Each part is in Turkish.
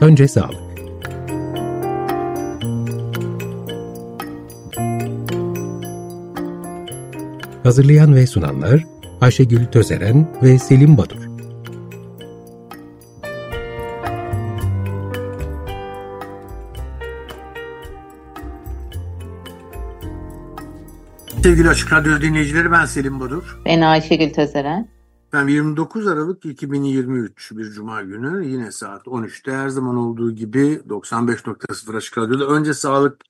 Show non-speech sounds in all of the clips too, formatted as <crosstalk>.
Önce sağlık. Hazırlayan ve sunanlar Ayşegül Tözeren ve Selim Badur. Sevgili Açık Radyo dinleyicileri ben Selim Badur. Ben Ayşegül Tözeren. Ben 29 Aralık 2023 bir Cuma günü yine saat 13'te her zaman olduğu gibi 95.0 Açık Radyo'da önce sağlık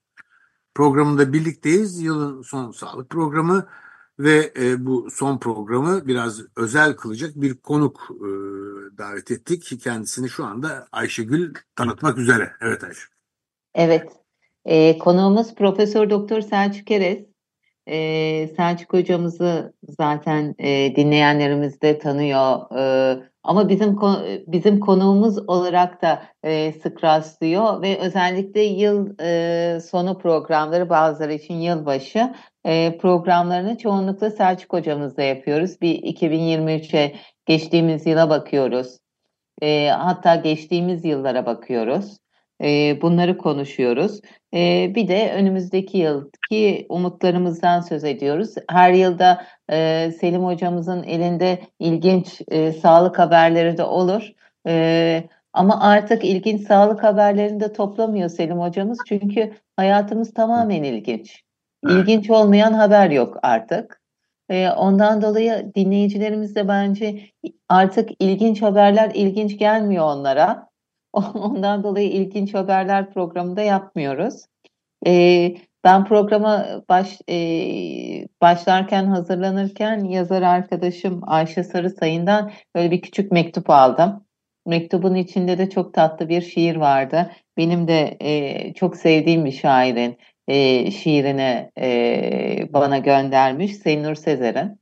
programında birlikteyiz. Yılın son sağlık programı ve e, bu son programı biraz özel kılacak bir konuk e, davet ettik. Kendisini şu anda Ayşegül tanıtmak üzere. Evet Ayşe. Evet. E, konuğumuz Profesör Doktor Selçuk Eres. E, Selçuk hocamızı zaten e, dinleyenlerimiz de tanıyor. E, ama bizim bizim konuğumuz olarak da e, sık rastlıyor ve özellikle yıl e, sonu programları bazıları için yılbaşı e, programlarını çoğunlukla Selçuk hocamızla yapıyoruz. Bir 2023'e geçtiğimiz yıla bakıyoruz. E, hatta geçtiğimiz yıllara bakıyoruz. E, bunları konuşuyoruz. E, bir de önümüzdeki yılki umutlarımızdan söz ediyoruz. Her yılda e, Selim hocamızın elinde ilginç e, sağlık haberleri de olur. Ama artık ilginç sağlık haberlerini de toplamıyor Selim hocamız. Çünkü hayatımız tamamen ilginç. İlginç olmayan haber yok artık. Ondan dolayı dinleyicilerimiz de bence artık ilginç haberler ilginç gelmiyor onlara. <laughs> Ondan dolayı ilginç haberler programında yapmıyoruz. Ee, ben programa baş, başlarken hazırlanırken yazar arkadaşım Ayşe Sarı Sayın'dan böyle bir küçük mektup aldım. Mektubun içinde de çok tatlı bir şiir vardı. Benim de çok sevdiğim bir şairin şiirini bana göndermiş Seynur Sezer'in.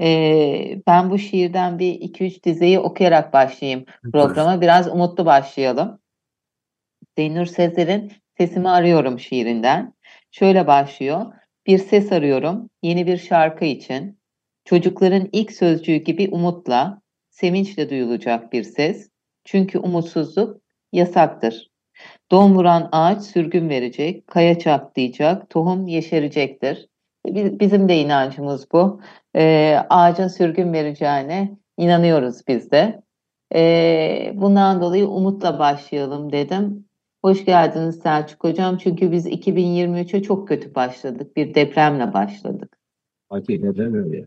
Ee, ben bu şiirden bir iki üç dizeyi okuyarak başlayayım programa. Biraz umutlu başlayalım. Zeynur Sezer'in Sesimi Arıyorum şiirinden. Şöyle başlıyor. Bir ses arıyorum yeni bir şarkı için. Çocukların ilk sözcüğü gibi umutla, sevinçle duyulacak bir ses. Çünkü umutsuzluk yasaktır. Don vuran ağaç sürgün verecek, kaya çatlayacak, tohum yeşerecektir. Bizim de inancımız bu. E, ağacın sürgün vereceğine inanıyoruz biz de. E, bundan dolayı umutla başlayalım dedim. Hoş geldiniz Selçuk Hocam. Çünkü biz 2023'e çok kötü başladık. Bir depremle başladık. Hakikaten öyle.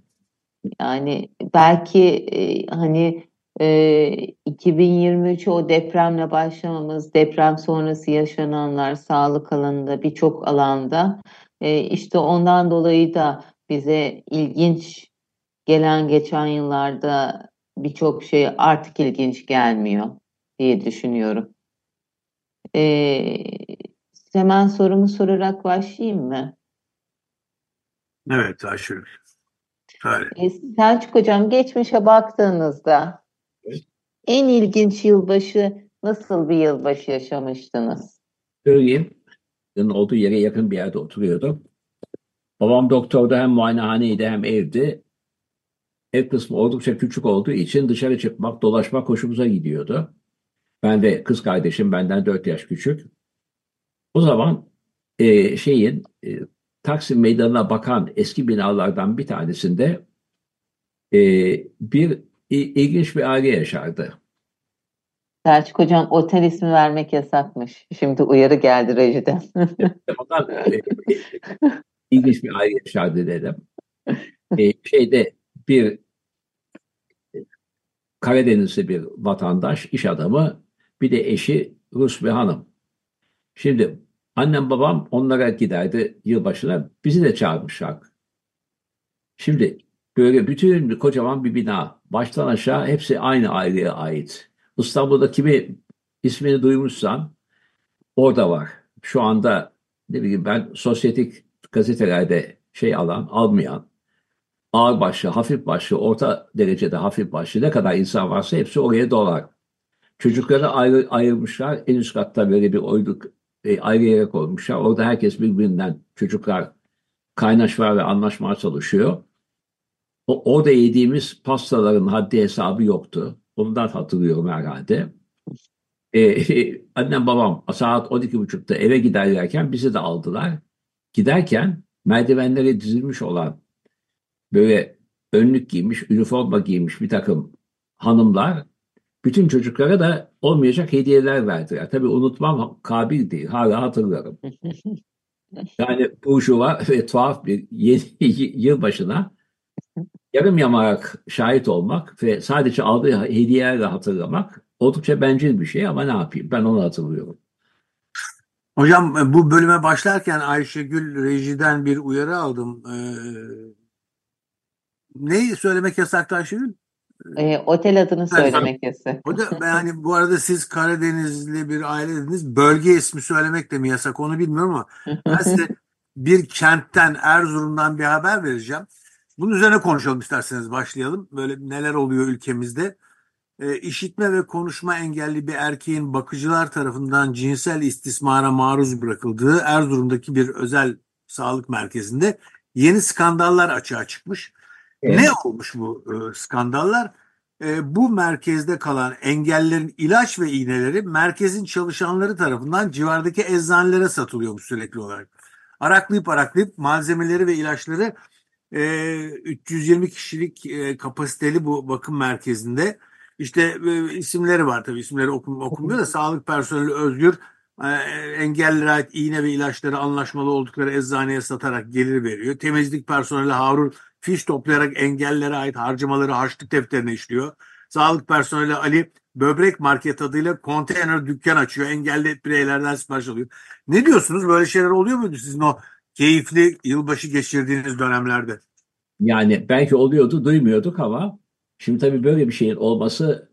Yani belki e, hani e, 2023'e o depremle başlamamız, deprem sonrası yaşananlar, sağlık alanında birçok alanda e, işte ondan dolayı da bize ilginç gelen geçen yıllarda birçok şey artık ilginç gelmiyor diye düşünüyorum. Ee, hemen sorumu sorarak başlayayım mı? Evet Ayşe. Ee, Selçuk Hocam geçmişe baktığınızda evet. en ilginç yılbaşı nasıl bir yılbaşı yaşamıştınız? Söyleyeyim. Olduğu yere yakın bir yerde oturuyordum. Babam doktorda hem muayenehaneydi hem evdi. Ev kısmı oldukça küçük olduğu için dışarı çıkmak, dolaşmak hoşumuza gidiyordu. Ben de kız kardeşim benden 4 yaş küçük. O zaman e, şeyin e, Taksim Meydanı'na bakan eski binalardan bir tanesinde e, bir ilginç bir aile yaşardı. Selçuk Hocam otel ismi vermek yasakmış. Şimdi uyarı geldi rejiden. Ondan, e, ilginç bir aile yaşardı dedim. E, şeyde bir Karadenizli bir vatandaş, iş adamı, bir de eşi Rus bir hanım. Şimdi annem babam onlara giderdi yılbaşına. Bizi de çağırmışlar. Şimdi böyle bütün kocaman bir bina. Baştan aşağı hepsi aynı aileye ait. İstanbul'da kimi ismini duymuşsan orada var. Şu anda ne bileyim ben sosyetik gazetelerde şey alan, almayan, ağır başlı, hafif başlı, orta derecede hafif başlı ne kadar insan varsa hepsi oraya dolar. Çocukları ayrı, ayırmışlar. En üst katta böyle bir oyduk e, ayrı yere koymuşlar. Orada herkes birbirinden çocuklar kaynaşma ve anlaşmaya çalışıyor. O, orada yediğimiz pastaların haddi hesabı yoktu. Ondan hatırlıyorum herhalde. e, <laughs> annem babam saat 12.30'da eve giderlerken bizi de aldılar. Giderken merdivenlere dizilmiş olan böyle önlük giymiş, üniforma giymiş bir takım hanımlar bütün çocuklara da olmayacak hediyeler verdiler. Tabii unutmam kabil değil. Hala hatırlarım. <laughs> Yani burjuva <laughs> ve tuhaf bir yeni yılbaşına yarım yamalak şahit olmak ve sadece aldığı hediyelerle hatırlamak oldukça bencil bir şey ama ne yapayım ben onu hatırlıyorum. Hocam bu bölüme başlarken Ayşegül rejiden bir uyarı aldım. Ee, ne söylemek yasaktı Ayşegül? E, otel adını söylemek yasak. O da <laughs> yani bu arada siz Karadenizli bir aile dediniz. Bölge ismi söylemek de mi yasak onu bilmiyorum ama <laughs> ben size bir kentten Erzurum'dan bir haber vereceğim. Bunun üzerine konuşalım isterseniz başlayalım. Böyle neler oluyor ülkemizde. E, işitme ve konuşma engelli bir erkeğin bakıcılar tarafından cinsel istismara maruz bırakıldığı Erzurum'daki bir özel sağlık merkezinde yeni skandallar açığa çıkmış. Evet. Ne olmuş bu e, skandallar? E, bu merkezde kalan engellerin ilaç ve iğneleri merkezin çalışanları tarafından civardaki eczanelere satılıyormuş sürekli olarak. Araklayıp araklayıp malzemeleri ve ilaçları e, 320 kişilik e, kapasiteli bu bakım merkezinde işte e, isimleri var tabii isimleri okum, okunmuyor da sağlık personeli özgür e, engellilere ait iğne ve ilaçları anlaşmalı oldukları eczaneye satarak gelir veriyor. Temizlik personeli Harun fiş toplayarak engellilere ait harcamaları harçlık defterine işliyor. Sağlık personeli Ali böbrek market adıyla konteyner dükkan açıyor. Engelli bireylerden sipariş alıyor. Ne diyorsunuz? Böyle şeyler oluyor muydu sizin o keyifli yılbaşı geçirdiğiniz dönemlerde? Yani belki oluyordu, duymuyorduk ama şimdi tabii böyle bir şeyin olması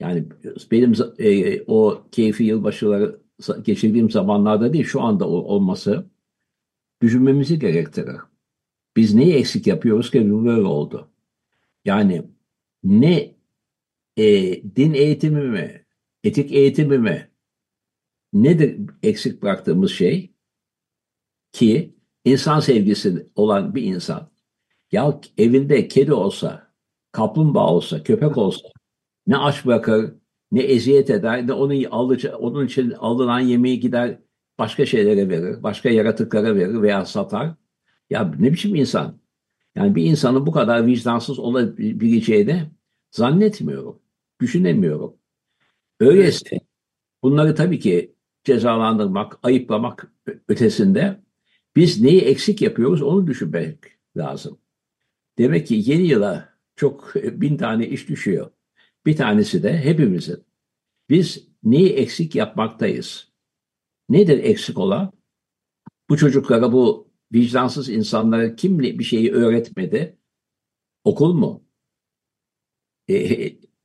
yani benim e, o keyfi yılbaşıları geçirdiğim zamanlarda değil şu anda olması düşünmemizi gerektirir. Biz neyi eksik yapıyoruz ki bu böyle oldu? Yani ne e, din eğitimi mi, etik eğitimi mi, nedir eksik bıraktığımız şey? Ki insan sevgisi olan bir insan, ya evinde kedi olsa, kaplumbağa olsa, köpek olsa, ne aç bırakır, ne eziyet eder, ne onun, alıcı, onun için alınan yemeği gider başka şeylere verir, başka yaratıklara verir veya satar. Ya ne biçim insan? Yani bir insanın bu kadar vicdansız olabileceğini zannetmiyorum. Düşünemiyorum. Öyleyse bunları tabii ki cezalandırmak, ayıplamak ötesinde biz neyi eksik yapıyoruz onu düşünmek lazım. Demek ki yeni yıla çok <laughs> bin tane iş düşüyor. Bir tanesi de hepimizin. Biz neyi eksik yapmaktayız? Nedir eksik olan? Bu çocuklara bu vicdansız insanlara kim bir şeyi öğretmedi? Okul mu? E,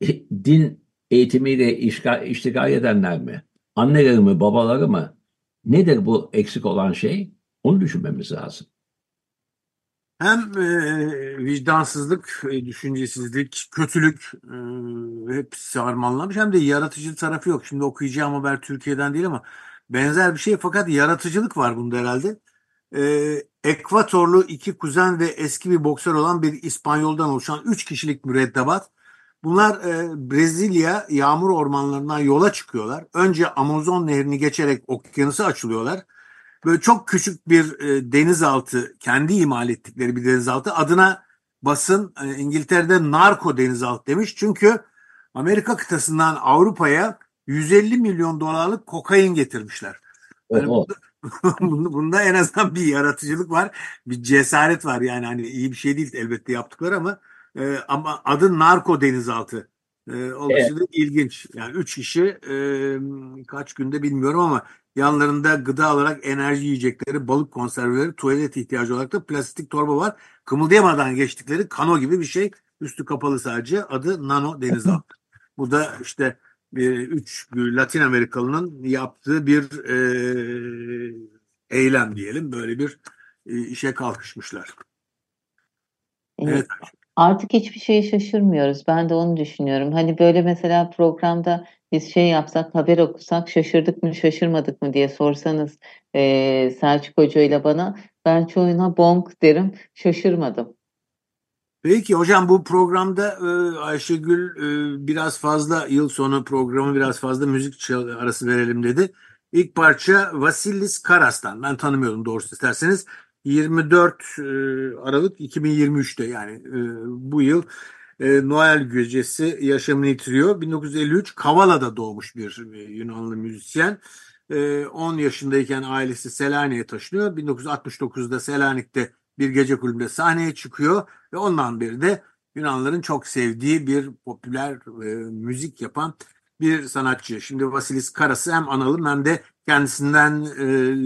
e, din eğitimiyle işgal, iştigal edenler mi? Anneleri mi, babaları mı? Nedir bu eksik olan şey? Onu düşünmemiz lazım. Hem e, vicdansızlık, e, düşüncesizlik, kötülük e, hepsi harmanlanmış hem de yaratıcı tarafı yok. Şimdi okuyacağım haber Türkiye'den değil ama benzer bir şey fakat yaratıcılık var bunda herhalde e, Ekvatorlu iki kuzen ve eski bir boksör olan bir İspanyoldan oluşan üç kişilik mürettebat. Bunlar e, Brezilya yağmur ormanlarından yola çıkıyorlar. Önce Amazon nehrini geçerek okyanusa açılıyorlar. Böyle çok küçük bir e, denizaltı, kendi imal ettikleri bir denizaltı. Adına basın e, İngiltere'de narko denizaltı demiş. Çünkü Amerika kıtasından Avrupa'ya 150 milyon dolarlık kokain getirmişler. Yani <laughs> Bunda en azından bir yaratıcılık var, bir cesaret var yani hani iyi bir şey değil elbette yaptıkları ama e, ama adı narko denizaltı. E, olması evet. da ilginç. Yani üç kişi e, kaç günde bilmiyorum ama yanlarında gıda alarak enerji yiyecekleri, balık konserveleri, tuvalet ihtiyacı olarak da plastik torba var. Kımıldayamadan geçtikleri kano gibi bir şey. Üstü kapalı sadece. Adı nano denizaltı. <clears throat> Bu da işte üç Latin Amerikalının yaptığı bir e, eylem diyelim. Böyle bir e, işe kalkışmışlar. Evet. Artık hiçbir şeye şaşırmıyoruz. Ben de onu düşünüyorum. Hani böyle mesela programda biz şey yapsak, haber okusak şaşırdık mı şaşırmadık mı diye sorsanız e, Selçuk Hoca ile bana ben çoğuna bonk derim şaşırmadım. Peki hocam bu programda e, Ayşegül e, biraz fazla yıl sonu programı biraz fazla müzik arası verelim dedi. İlk parça Vasilis Karas'tan. Ben tanımıyordum doğrusu isterseniz. 24 e, Aralık 2023'te yani e, bu yıl e, Noel gecesi yaşamını yitiriyor. 1953 Kavala'da doğmuş bir Yunanlı müzisyen. E, 10 yaşındayken ailesi Selanik'e taşınıyor. 1969'da Selanik'te bir gece kulübünde sahneye çıkıyor ve ondan beri de Yunanların çok sevdiği bir popüler müzik yapan bir sanatçı. Şimdi Vasilis Karas'ı hem analım hem de kendisinden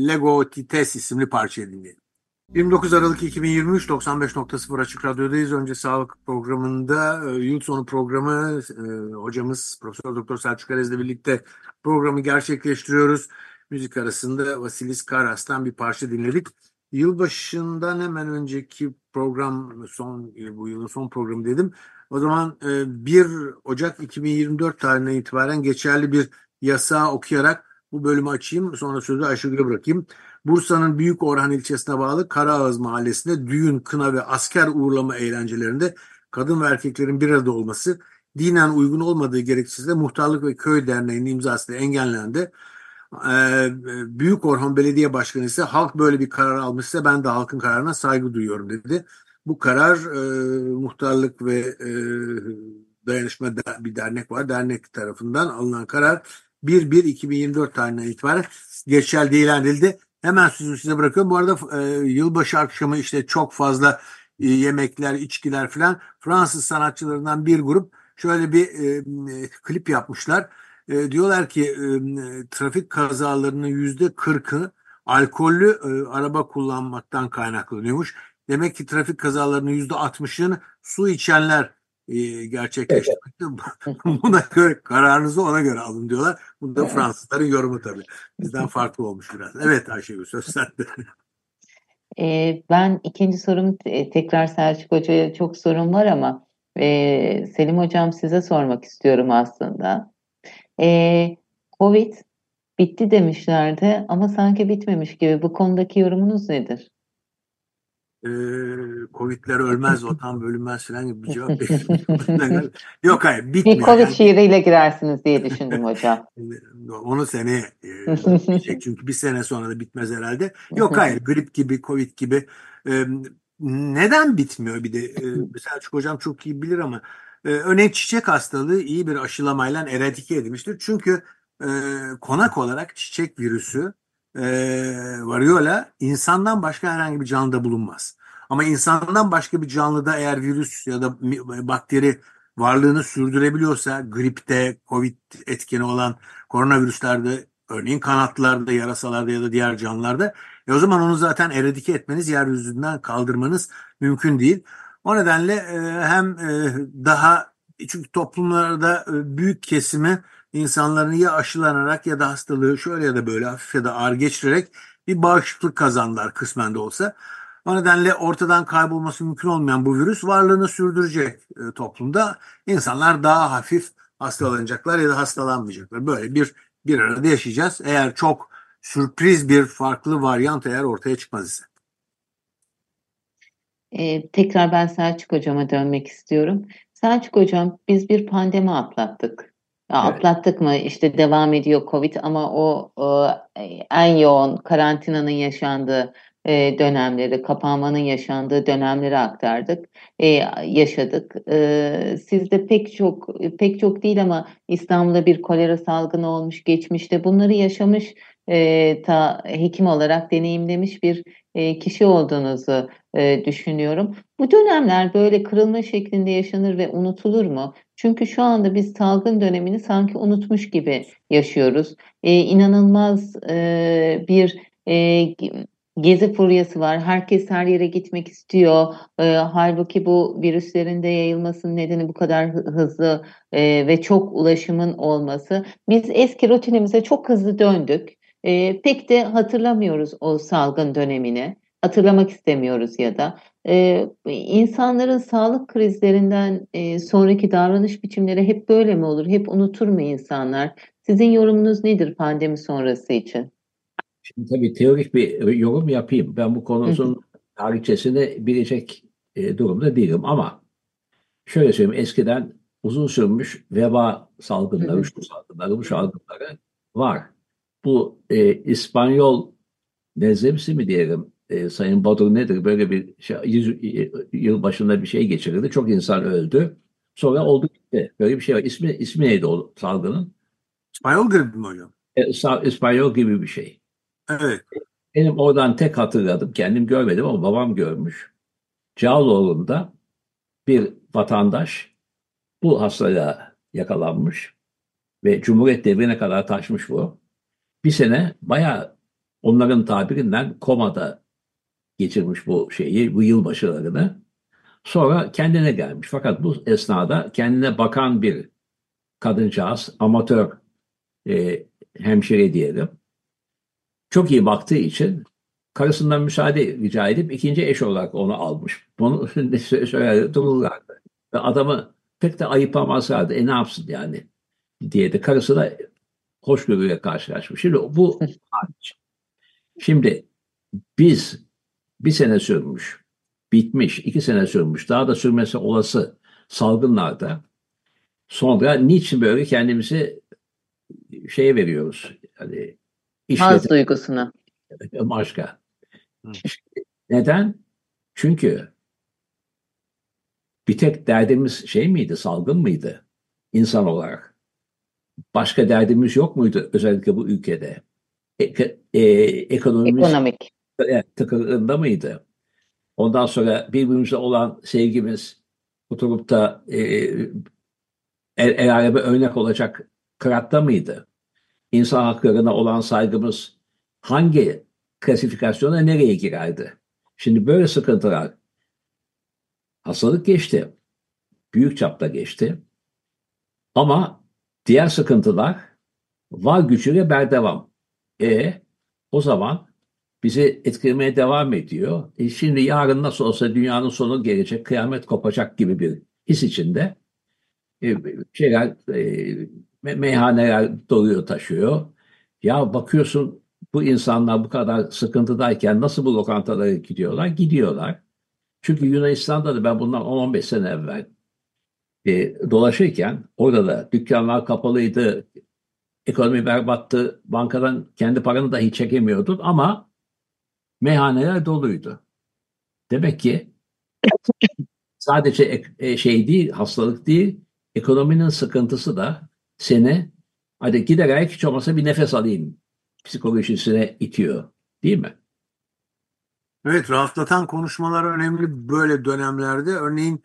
Lego Tites isimli parçayı dinleyelim. 29 Aralık 2023 95.0 Açık Radyo'dayız. Önce sağlık programında e, yıl sonu programı e, hocamız Profesör Doktor Selçuk Arez'le birlikte programı gerçekleştiriyoruz. Müzik arasında Vasilis Karas'tan bir parça dinledik. Yılbaşından hemen önceki program son bu yılın son programı dedim. O zaman 1 e, Ocak 2024 tarihine itibaren geçerli bir yasağı okuyarak bu bölümü açayım. Sonra sözü Ayşegül'e bırakayım. Bursa'nın Büyük Orhan ilçesine bağlı Karaağız mahallesinde düğün, kına ve asker uğurlama eğlencelerinde kadın ve erkeklerin bir arada olması dinen uygun olmadığı gerekçesiyle Muhtarlık ve Köy Derneği'nin imzasıyla engellendi. Ee, Büyük Orhan Belediye Başkanı ise halk böyle bir karar almışsa ben de halkın kararına saygı duyuyorum dedi. Bu karar e, muhtarlık ve e, dayanışma da, bir dernek var. Dernek tarafından alınan karar 1-1-2024 tarihinden itibaren geçerli ilan edildi. Hemen sözü size bırakıyorum. Bu arada e, yılbaşı akşamı işte çok fazla e, yemekler, içkiler falan Fransız sanatçılarından bir grup şöyle bir e, e, klip yapmışlar. E, diyorlar ki e, trafik kazalarının yüzde kırkı alkollü e, araba kullanmaktan kaynaklanıyormuş. Demek ki trafik kazalarının yüzde altmışını su içenler e, gerçekleştirmekte. Evet. <laughs> Buna göre kararınızı ona göre alın diyorlar. Bu da. Fransızların yorumu tabii. Bizden farklı olmuş biraz. Evet Ayşegül söz sende. <laughs> E, ben ikinci sorum tekrar Selçuk Hoca'ya çok sorum var ama e, Selim Hocam size sormak istiyorum aslında. E, Covid bitti demişlerdi ama sanki bitmemiş gibi. Bu konudaki yorumunuz nedir? E, Covid'ler ölmez, <laughs> vatan bölünmez falan gibi bir cevap <laughs> <laughs> Yok hayır bitmiyor. Bir Covid yani. şiiriyle girersiniz diye düşündüm hocam. Onu seneye e, çünkü bir sene sonra da bitmez herhalde. Yok hayır grip gibi, Covid gibi. E, neden bitmiyor bir de? E, Selçuk hocam çok iyi bilir ama e, örneğin çiçek hastalığı iyi bir aşılamayla eradike edilmiştir. Çünkü e, konak olarak çiçek virüsü e, variola insandan başka herhangi bir canlıda bulunmaz. Ama insandan başka bir canlıda eğer virüs ya da bakteri varlığını sürdürebiliyorsa gripte, covid etkeni olan koronavirüslerde örneğin kanatlarda, yarasalarda ya da diğer canlılarda e o zaman onu zaten eradike etmeniz, yeryüzünden kaldırmanız mümkün değil. O nedenle e, hem e, daha çünkü toplumlarda e, büyük kesimi insanların ya aşılanarak ya da hastalığı şöyle ya da böyle hafif ya da ağır geçirerek bir bağışıklık kazandılar kısmen de olsa. O nedenle ortadan kaybolması mümkün olmayan bu virüs varlığını sürdürecek e, toplumda. İnsanlar daha hafif hastalanacaklar ya da hastalanmayacaklar. Böyle bir bir arada yaşayacağız. Eğer çok sürpriz bir farklı varyant eğer ortaya çıkmaz ise. Ee, tekrar ben Selçuk Hocam'a dönmek istiyorum. Selçuk Hocam biz bir pandemi atlattık. Ya evet. Atlattık mı işte devam ediyor Covid ama o, o en yoğun karantinanın yaşandığı e, dönemleri, kapanmanın yaşandığı dönemleri aktardık, e, yaşadık. E, sizde pek çok pek çok değil ama İstanbul'da bir kolera salgını olmuş geçmişte bunları yaşamış e, ta hekim olarak deneyimlemiş bir e, kişi olduğunuzu e, düşünüyorum. Bu dönemler böyle kırılma şeklinde yaşanır ve unutulur mu? Çünkü şu anda biz salgın dönemini sanki unutmuş gibi yaşıyoruz. E, inanılmaz e, bir e, gezi furyası var. Herkes her yere gitmek istiyor. E, halbuki bu virüslerin de yayılmasının nedeni bu kadar hızlı e, ve çok ulaşımın olması. Biz eski rutinimize çok hızlı döndük. E, pek de hatırlamıyoruz o salgın dönemini. Hatırlamak istemiyoruz ya da. E, insanların sağlık krizlerinden e, sonraki davranış biçimleri hep böyle mi olur? Hep unutur mu insanlar? Sizin yorumunuz nedir pandemi sonrası için? Şimdi tabii teorik bir yorum yapayım. Ben bu konunun tarihçesini bilecek e, durumda değilim ama şöyle söyleyeyim eskiden uzun sürmüş veba salgınları, şu salgınları, bu salgınları var. Bu e, İspanyol nezlemsi mi diyelim e, Sayın Badur nedir böyle bir şey, yüz, yıl başında bir şey geçirildi. Çok insan öldü. Sonra oldu gitti. Böyle bir şey var. İsmi, ismi neydi o salgının? İspanyol gribi mi hocam? E, İspanyol gibi bir şey. Evet. Benim oradan tek hatırladım. Kendim görmedim ama babam görmüş. Cağaloğlu'nda bir vatandaş bu hastalığa yakalanmış ve Cumhuriyet devrine kadar taşmış bu. Bir sene bayağı onların tabirinden komada geçirmiş bu şeyi, bu yılbaşılarını. Sonra kendine gelmiş. Fakat bu esnada kendine bakan bir kadıncağız, amatör e, hemşire diyelim. Çok iyi baktığı için karısından müsaade rica edip ikinci eş olarak onu almış. Bunu <laughs> söyler dururlardı. Ve adamı pek de ayıplamazlardı. E ne yapsın yani diye de karısı da hoşgörüyle karşılaşmış. Şimdi bu hariç. Şimdi biz bir sene sürmüş, bitmiş, iki sene sürmüş, daha da sürmesi olası salgınlarda sonra niçin böyle kendimizi şeye veriyoruz? Yani Haz duygusuna. başka. Neden? Çünkü bir tek derdimiz şey miydi, salgın mıydı insan olarak? Başka derdimiz yok muydu özellikle bu ülkede? Eko- e, ekonomimiz Ekonomik. Evet, tıkırında mıydı? Ondan sonra birbirimize olan sevgimiz oturup da e, el, el aleme örnek olacak kıratta mıydı? İnsan haklarına olan saygımız hangi klasifikasyona nereye girerdi? Şimdi böyle sıkıntılar hastalık geçti. Büyük çapta geçti. Ama diğer sıkıntılar var gücüyle berdevam. E o zaman bizi etkilemeye devam ediyor. E şimdi yarın nasıl olsa dünyanın sonu gelecek, kıyamet kopacak gibi bir his içinde e, şeyler, e, me- meyhaneler doluyor taşıyor. Ya bakıyorsun bu insanlar bu kadar sıkıntıdayken nasıl bu lokantalara gidiyorlar? Gidiyorlar. Çünkü Yunanistan'da da ben bundan 10-15 sene evvel e, dolaşırken orada da dükkanlar kapalıydı, ekonomi berbattı, bankadan kendi paranı dahi çekemiyordun ama meyhaneler doluydu. Demek ki sadece e, şey değil, hastalık değil, ekonominin sıkıntısı da seni hadi giderek hiç olmasa bir nefes alayım psikolojisine itiyor. Değil mi? Evet, rahatlatan konuşmalar önemli böyle dönemlerde. Örneğin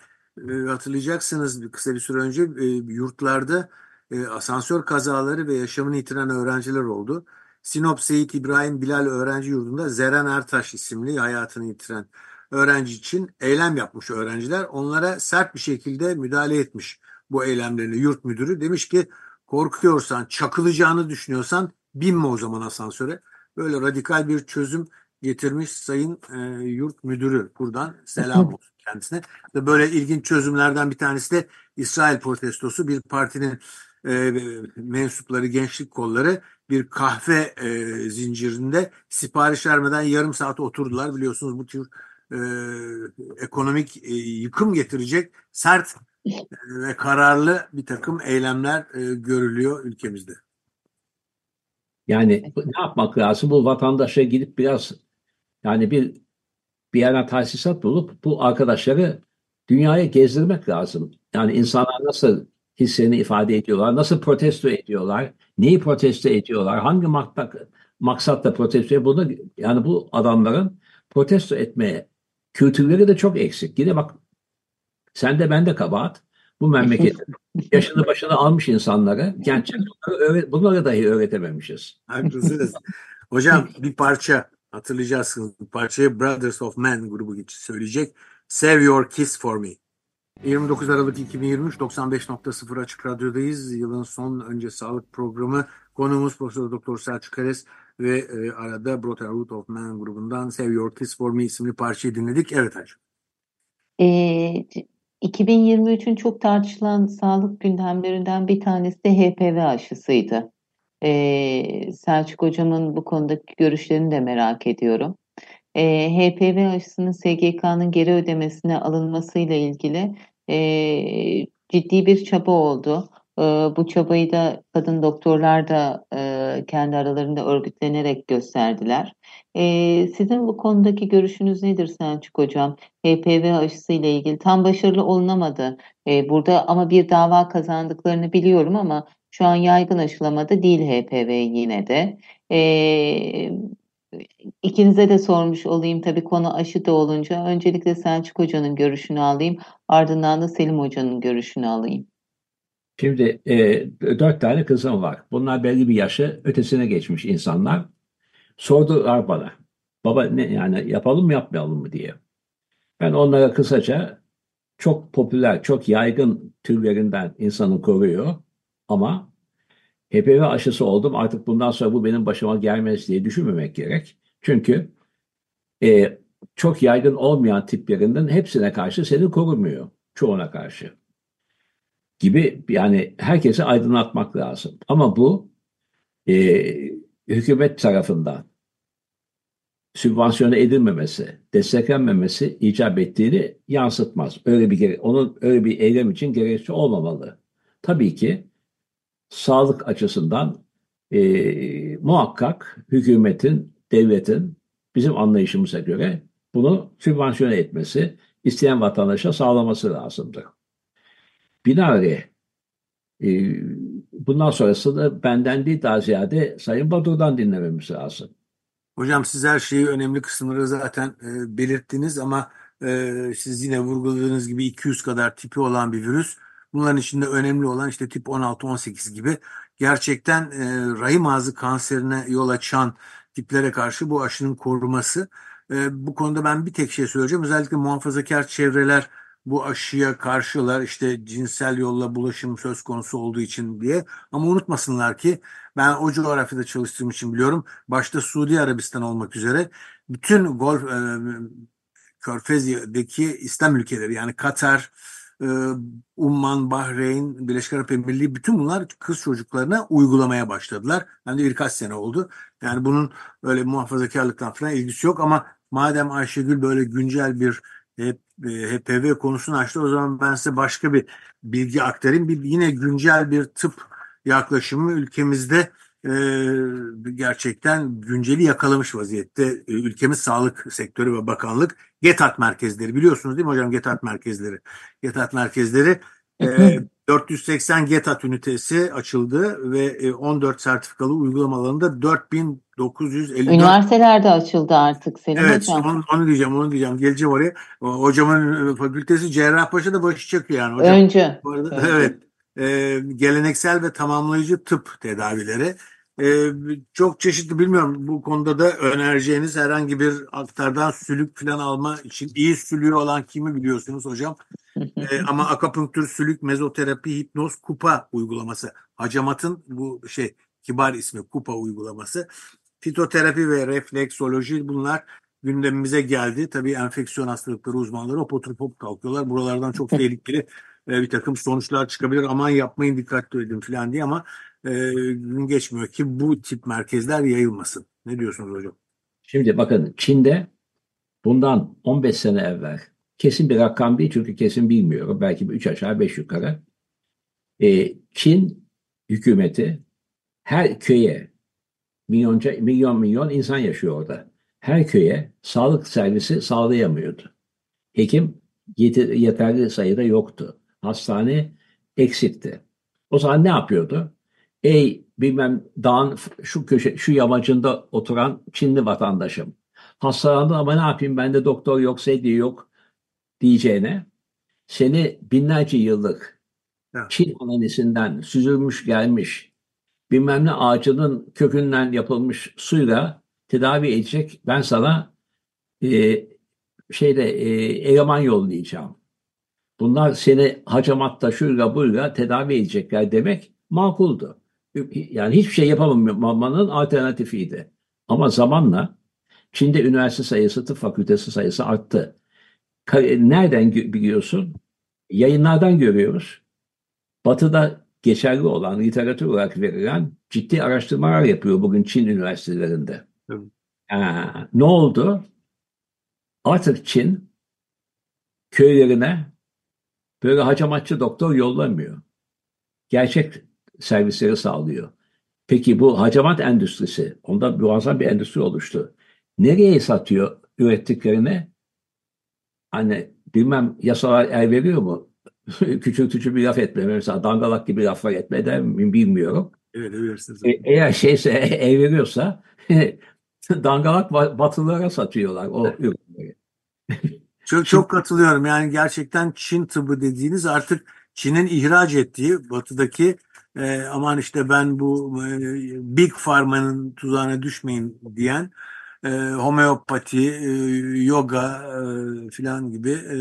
e, hatırlayacaksınız kısa bir süre önce e, yurtlarda asansör kazaları ve yaşamını yitiren öğrenciler oldu. Sinop Seyit İbrahim Bilal Öğrenci Yurdu'nda Zeren Ertaş isimli hayatını yitiren öğrenci için eylem yapmış öğrenciler. Onlara sert bir şekilde müdahale etmiş bu eylemlerine yurt müdürü. Demiş ki korkuyorsan, çakılacağını düşünüyorsan binme o zaman asansöre. Böyle radikal bir çözüm getirmiş Sayın e, Yurt Müdürü. Buradan selam <laughs> olsun kendisine. Ve böyle ilginç çözümlerden bir tanesi de İsrail protestosu. Bir partinin e, mensupları, gençlik kolları bir kahve e, zincirinde sipariş vermeden yarım saat oturdular. Biliyorsunuz bu tür e, ekonomik e, yıkım getirecek sert e, ve kararlı bir takım eylemler e, görülüyor ülkemizde. Yani ne yapmak lazım? Bu vatandaşa gidip biraz yani bir bir yana tahsisat bulup bu arkadaşları dünyaya gezdirmek lazım. Yani insanlar nasıl hislerini ifade ediyorlar, nasıl protesto ediyorlar, neyi protesto ediyorlar, hangi maksat, maksatla protesto ediyor. Bunu, yani bu adamların protesto etmeye kültürleri de çok eksik. Yine bak sen de ben de kabahat. Bu memleket <laughs> yaşını başını almış insanlara genç öğret- bunları dahi öğretememişiz. Haklısınız. Hocam bir parça hatırlayacaksınız. Parçayı Brothers of Man grubu için söyleyecek. Save Your Kiss For Me. 29 Aralık 2023 95.0 Açık Radyo'dayız. Yılın son önce sağlık programı. Konuğumuz Profesör Doktor Selçuk Ares ve e, arada Brotherhood of Man grubundan Save Your Kiss For Me isimli parçayı dinledik. Evet hocam. Ee, 2023'ün çok tartışılan sağlık gündemlerinden bir tanesi de HPV aşısıydı. Ee, Selçuk Hocam'ın bu konudaki görüşlerini de merak ediyorum. Ee, HPV aşısının SGK'nın geri ödemesine alınmasıyla ilgili ciddi bir çaba oldu. Bu çabayı da kadın doktorlar da kendi aralarında örgütlenerek gösterdiler. Sizin bu konudaki görüşünüz nedir Selçuk Hocam? HPV aşısı ile ilgili tam başarılı olunamadı. Burada ama bir dava kazandıklarını biliyorum ama şu an yaygın aşılamada değil HPV yine de. İkinize de sormuş olayım tabii konu aşı da olunca. Öncelikle Selçuk Hoca'nın görüşünü alayım. Ardından da Selim Hoca'nın görüşünü alayım. Şimdi e, dört tane kızım var. Bunlar belli bir yaşı ötesine geçmiş insanlar. Sordular bana. Baba ne yani yapalım mı yapmayalım mı diye. Ben onlara kısaca çok popüler, çok yaygın türlerinden insanı koruyor. Ama HPV aşısı oldum artık bundan sonra bu benim başıma gelmez diye düşünmemek gerek. Çünkü e, çok yaygın olmayan tiplerinden hepsine karşı seni korumuyor. Çoğuna karşı. Gibi yani herkese aydınlatmak lazım. Ama bu e, hükümet tarafından sübvansiyona edilmemesi, desteklenmemesi icap ettiğini yansıtmaz. Öyle bir onun öyle bir eylem için gerekçe olmamalı. Tabii ki sağlık açısından e, muhakkak hükümetin, devletin bizim anlayışımıza göre bunu sübvansiyone etmesi, isteyen vatandaşa sağlaması lazımdır. Binaenaleyh e, bundan sonrası da benden değil daha ziyade Sayın Badur'dan dinlememiz lazım. Hocam siz her şeyi önemli kısımları zaten e, belirttiniz ama e, siz yine vurguladığınız gibi 200 kadar tipi olan bir virüs. Bunların içinde önemli olan işte tip 16-18 gibi gerçekten e, rahim ağzı kanserine yol açan tiplere karşı bu aşının koruması. E, bu konuda ben bir tek şey söyleyeceğim. Özellikle muhafazakar çevreler bu aşıya karşılar işte cinsel yolla bulaşım söz konusu olduğu için diye. Ama unutmasınlar ki ben o coğrafyada çalıştığım için biliyorum. Başta Suudi Arabistan olmak üzere bütün Golf e, Körfez'deki İslam ülkeleri yani Katar, e, Umman, Bahreyn, Birleşik Arap Emirliği bütün bunlar kız çocuklarına uygulamaya başladılar. Hem de birkaç sene oldu. Yani bunun öyle muhafazakarlıktan falan ilgisi yok ama madem Ayşegül böyle güncel bir HPV konusunu açtı o zaman ben size başka bir bilgi aktarayım. Bir, yine güncel bir tıp yaklaşımı ülkemizde e, gerçekten günceli yakalamış vaziyette e, ülkemiz sağlık sektörü ve bakanlık GETAT merkezleri biliyorsunuz değil mi hocam GETAT merkezleri GETAT merkezleri e, <laughs> 480 GETAT ünitesi açıldı ve 14 e, sertifikalı uygulama alanında 4954 Üniversitelerde açıldı artık Selim evet, hocam. Onu, onu diyeceğim, onu diyeceğim. Geleceğim oraya. Hocamın e, fakültesi Cerrahpaşa'da başı çakıyor yani hocam. Önce. Bu arada, evet. E, geleneksel ve tamamlayıcı tıp tedavileri. E, çok çeşitli bilmiyorum bu konuda da önereceğiniz herhangi bir aktardan sülük falan alma için iyi sülüğü olan kimi biliyorsunuz hocam? <laughs> e, ama akupunktür, sülük, mezoterapi, hipnoz, kupa uygulaması. Hacamat'ın bu şey kibar ismi kupa uygulaması. Fitoterapi ve refleksoloji bunlar gündemimize geldi. Tabii enfeksiyon hastalıkları uzmanları hop oturup hop kalkıyorlar. Buralardan çok <laughs> tehlikeli e, bir takım sonuçlar çıkabilir. Aman yapmayın dikkatli edin falan diye ama e, gün geçmiyor ki bu tip merkezler yayılmasın. Ne diyorsunuz hocam? Şimdi bakın Çin'de bundan 15 sene evvel kesin bir rakam değil çünkü kesin bilmiyorum. Belki bir üç aşağı beş yukarı. E, Çin hükümeti her köye milyonca, milyon milyon insan yaşıyor orada. Her köye sağlık servisi sağlayamıyordu. Hekim yeterli sayıda yoktu. Hastane eksikti. O zaman ne yapıyordu? Ey bilmem dağın şu köşe şu yamacında oturan Çinli vatandaşım. Hastalandı ama ne yapayım bende doktor yok, sedye yok diyeceğine seni binlerce yıllık evet. Çin ananesinden süzülmüş gelmiş bilmem ne ağacının kökünden yapılmış suyla tedavi edecek ben sana e, şeyde e, eleman yollayacağım. Bunlar seni hacamatta şuyla buyla tedavi edecekler demek makuldu. Yani hiçbir şey yapamamanın alternatifiydi. Ama zamanla Çin'de üniversite sayısı, tıp fakültesi sayısı arttı. Nereden biliyorsun? Yayınlardan görüyoruz. Batı'da geçerli olan, literatür olarak verilen ciddi araştırmalar yapıyor bugün Çin üniversitelerinde. Ee, ne oldu? Artık Çin köylerine böyle hacamatçı doktor yollamıyor. Gerçek servisleri sağlıyor. Peki bu hacamat endüstrisi, onda muazzam bir endüstri oluştu. Nereye satıyor ürettiklerine? Hani bilmem yasalar el veriyor mu? <laughs> Küçültücü bir laf etme. Mesela dangalak gibi laflar etme mi bilmiyorum. Evet, verirsiniz. E, eğer şeyse el veriyorsa <laughs> dangalak batılılara satıyorlar o ürünleri. <laughs> Çok çok katılıyorum. Yani gerçekten Çin tıbbı dediğiniz artık Çin'in ihraç ettiği batıdaki e, aman işte ben bu e, Big Pharma'nın tuzağına düşmeyin diyen e, homeopati, e, yoga e, filan gibi. E,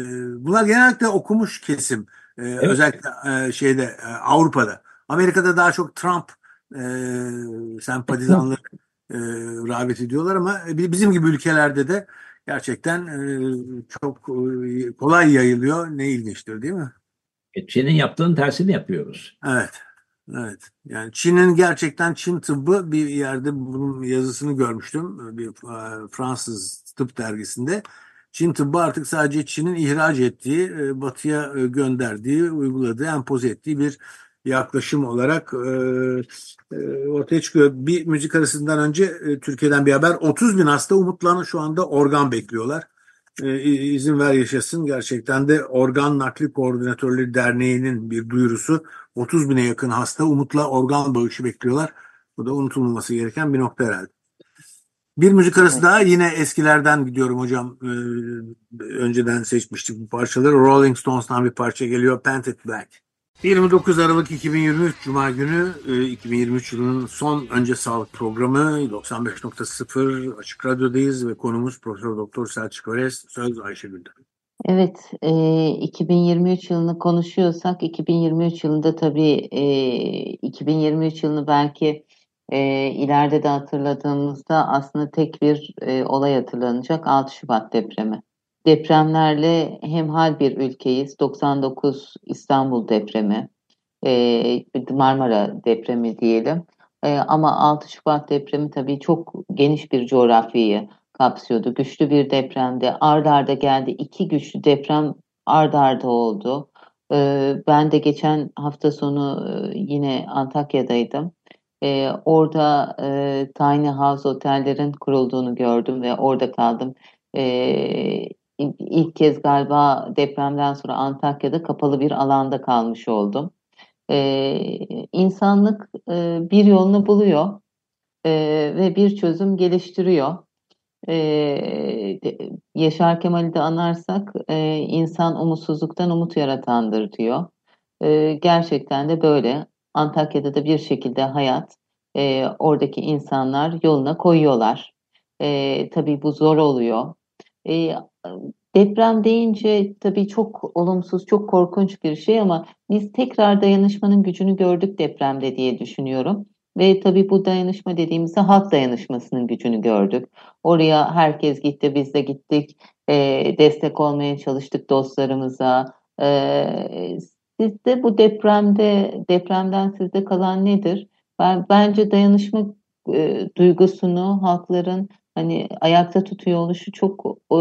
bunlar genellikle okumuş kesim. E, evet. Özellikle e, şeyde e, Avrupa'da. Amerika'da daha çok Trump e, sempatizanlık e, rağbet ediyorlar ama bizim gibi ülkelerde de gerçekten e, çok e, kolay yayılıyor. Ne ilginçtir değil mi? E, Çin'in yaptığının tersini yapıyoruz. Evet. Evet. Yani Çin'in gerçekten Çin tıbbı bir yerde bunun yazısını görmüştüm. Bir Fransız tıp dergisinde. Çin tıbbı artık sadece Çin'in ihraç ettiği, batıya gönderdiği, uyguladığı, empoze ettiği bir yaklaşım olarak ortaya çıkıyor. Bir müzik arasından önce Türkiye'den bir haber. 30 bin hasta umutlarını şu anda organ bekliyorlar. İzin ver yaşasın. Gerçekten de Organ Nakli Koordinatörleri Derneği'nin bir duyurusu. 30 bine yakın hasta umutla organ bağışı bekliyorlar. Bu da unutulmaması gereken bir nokta herhalde. Bir müzik arası daha yine eskilerden gidiyorum hocam. Ee, önceden seçmiştik bu parçaları. Rolling Stones'tan bir parça geliyor. Painted Black. 29 Aralık 2023 Cuma günü 2023 e, yılının son önce sağlık programı 95.0 Açık Radyo'dayız ve konumuz Profesör Doktor Selçuk Öres Söz Ayşegül'den. Evet, e, 2023 yılını konuşuyorsak 2023 yılında tabii e, 2023 yılını belki e, ileride de hatırladığımızda aslında tek bir e, olay hatırlanacak 6 Şubat depremi. Depremlerle hemhal bir ülkeyiz. 99 İstanbul depremi, e, Marmara depremi diyelim. E, ama 6 Şubat depremi tabii çok geniş bir coğrafyayı kapsıyordu. Güçlü bir depremde ard arda geldi. İki güçlü deprem ard arda oldu. E, ben de geçen hafta sonu yine Antakya'daydım. E, orada e, tiny house otellerin kurulduğunu gördüm ve orada kaldım. E, ilk kez galiba depremden sonra Antakya'da kapalı bir alanda kalmış oldum. Ee, insanlık e, bir yolunu buluyor e, ve bir çözüm geliştiriyor. Ee, Yaşar Kemal'i de anarsak e, insan umutsuzluktan umut yaratandır diyor. E, gerçekten de böyle. Antakya'da da bir şekilde hayat e, oradaki insanlar yoluna koyuyorlar. E, tabii bu zor oluyor. E, deprem deyince tabii çok olumsuz, çok korkunç bir şey ama biz tekrar dayanışmanın gücünü gördük depremde diye düşünüyorum. Ve tabii bu dayanışma dediğimizde halk dayanışmasının gücünü gördük. Oraya herkes gitti, biz de gittik. E, destek olmaya çalıştık dostlarımıza. E, sizde bu depremde, depremden sizde kalan nedir? Ben Bence dayanışma e, duygusunu halkların hani ayakta tutuyor oluşu çok e,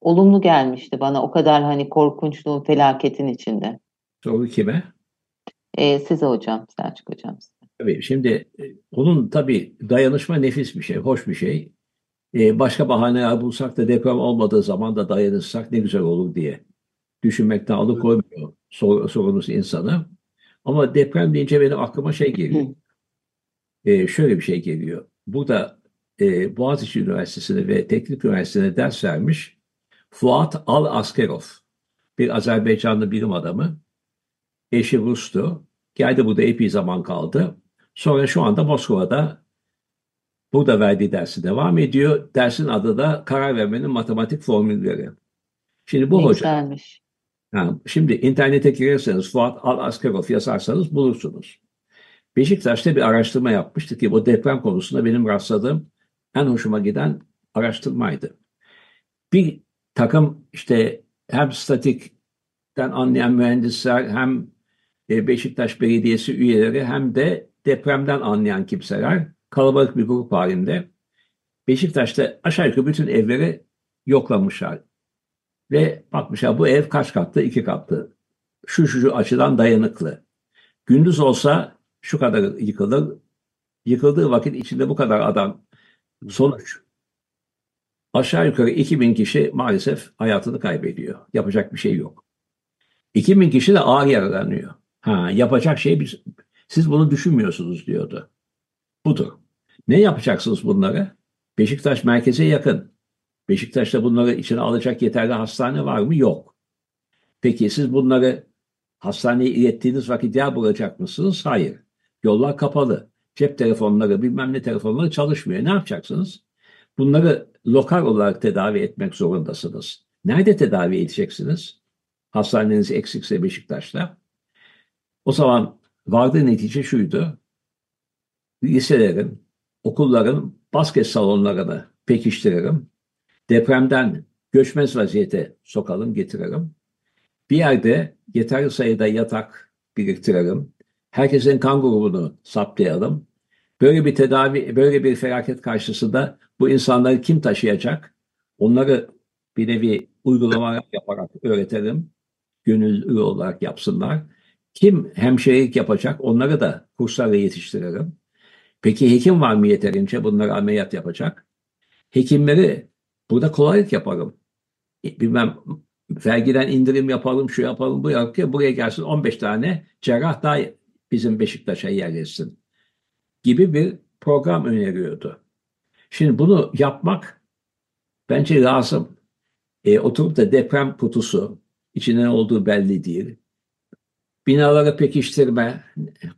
olumlu gelmişti bana. O kadar hani korkunçluğun, felaketin içinde. Soru kime? E, size hocam, Selçuk hocam. Tabii şimdi e, onun tabii dayanışma nefis bir şey, hoş bir şey. Ee, başka bahaneler bulsak da deprem olmadığı zaman da dayanışsak ne güzel olur diye düşünmekten alıkoymuyor sor, sorunuz insanı. Ama deprem deyince benim aklıma şey geliyor. Ee, şöyle bir şey geliyor. Burada e, Boğaziçi Üniversitesi'ne ve Teknik Üniversitesi'ne ders vermiş Fuat Al-Askerov. Bir Azerbaycanlı bilim adamı. Eşi Rus'tu. Geldi burada epey zaman kaldı. Sonra şu anda Moskova'da burada verdiği dersi devam ediyor. Dersin adı da karar vermenin matematik formülleri. Şimdi bu hoca. Yani şimdi internete girerseniz Fuat Al-Askerov yazarsanız bulursunuz. Beşiktaş'ta bir araştırma yapmıştı ki bu deprem konusunda benim rastladığım en hoşuma giden araştırmaydı. Bir takım işte hem statikten anlayan mühendisler hem e, Beşiktaş Belediyesi üyeleri hem de depremden anlayan kimseler kalabalık bir grup halinde Beşiktaş'ta aşağı yukarı bütün evleri yoklamışlar. Ve bakmışlar bu ev kaç katlı? iki katlı. şu şu açıdan dayanıklı. Gündüz olsa şu kadar yıkılır. Yıkıldığı vakit içinde bu kadar adam. Sonuç. Aşağı yukarı 2000 kişi maalesef hayatını kaybediyor. Yapacak bir şey yok. 2000 kişi de ağır yaralanıyor. Ha, yapacak şey biz, siz bunu düşünmüyorsunuz diyordu. Budur. Ne yapacaksınız bunları? Beşiktaş merkeze yakın. Beşiktaş'ta bunları içine alacak yeterli hastane var mı? Yok. Peki siz bunları hastaneye ilettiğiniz vakit yer bulacak mısınız? Hayır. Yollar kapalı. Cep telefonları, bilmem ne telefonları çalışmıyor. Ne yapacaksınız? Bunları lokal olarak tedavi etmek zorundasınız. Nerede tedavi edeceksiniz? Hastaneniz eksikse Beşiktaş'ta. O zaman vardığı netice şuydu. Liselerin, okulların basket salonlarını pekiştiririm. Depremden göçmez vaziyete sokalım, getirelim. Bir yerde yeterli sayıda yatak biriktirelim. Herkesin kan grubunu saptayalım. Böyle bir tedavi, böyle bir felaket karşısında bu insanları kim taşıyacak? Onları bir nevi uygulama yaparak öğretelim. Gönüllü olarak yapsınlar. Kim hemşirelik yapacak? Onları da kurslarla yetiştirelim. Peki hekim var mı yeterince bunları ameliyat yapacak? Hekimleri burada kolaylık yaparım. Bilmem vergiden indirim yapalım, şu yapalım, bu yapalım buraya gelsin 15 tane cerrah daha bizim Beşiktaş'a yerleşsin gibi bir program öneriyordu. Şimdi bunu yapmak bence lazım. E, oturup da deprem kutusu içinde olduğu belli değil. Binaları pekiştirme,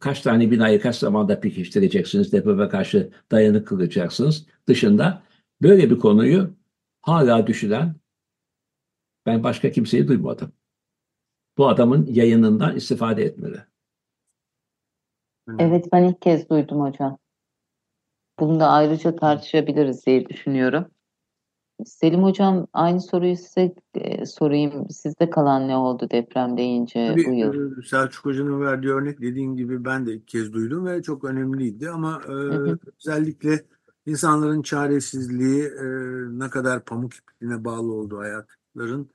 kaç tane binayı kaç zamanda pekiştireceksiniz, depreme karşı dayanık kılacaksınız dışında böyle bir konuyu hala düşünen ben başka kimseyi duymadım. Bu adamın yayınından istifade etmeli. Evet ben ilk kez duydum hocam. Bunu da ayrıca tartışabiliriz diye düşünüyorum. Selim Hocam aynı soruyu size e, sorayım. Sizde kalan ne oldu deprem deyince bu yıl? e, Selçuk Hoca'nın verdiği örnek dediğim gibi ben de ilk kez duydum ve çok önemliydi ama e, hı. özellikle insanların çaresizliği e, ne kadar pamuk ipliğine bağlı olduğu hayatların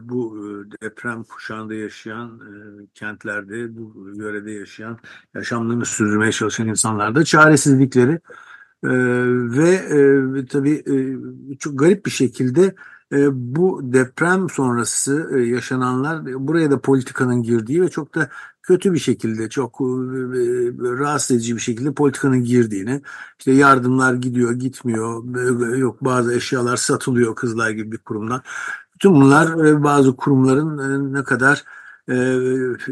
bu e, deprem kuşağında yaşayan e, kentlerde bu yörede yaşayan yaşamlarını sürdürmeye çalışan insanlarda çaresizlikleri e, ve tabii çok garip bir şekilde bu deprem sonrası yaşananlar buraya da politikanın girdiği ve çok da kötü bir şekilde çok rahatsız edici bir şekilde politikanın girdiğini işte yardımlar gidiyor gitmiyor yok bazı eşyalar satılıyor kızlar gibi bir kurumdan bütün bunlar e, bazı kurumların e, ne kadar e,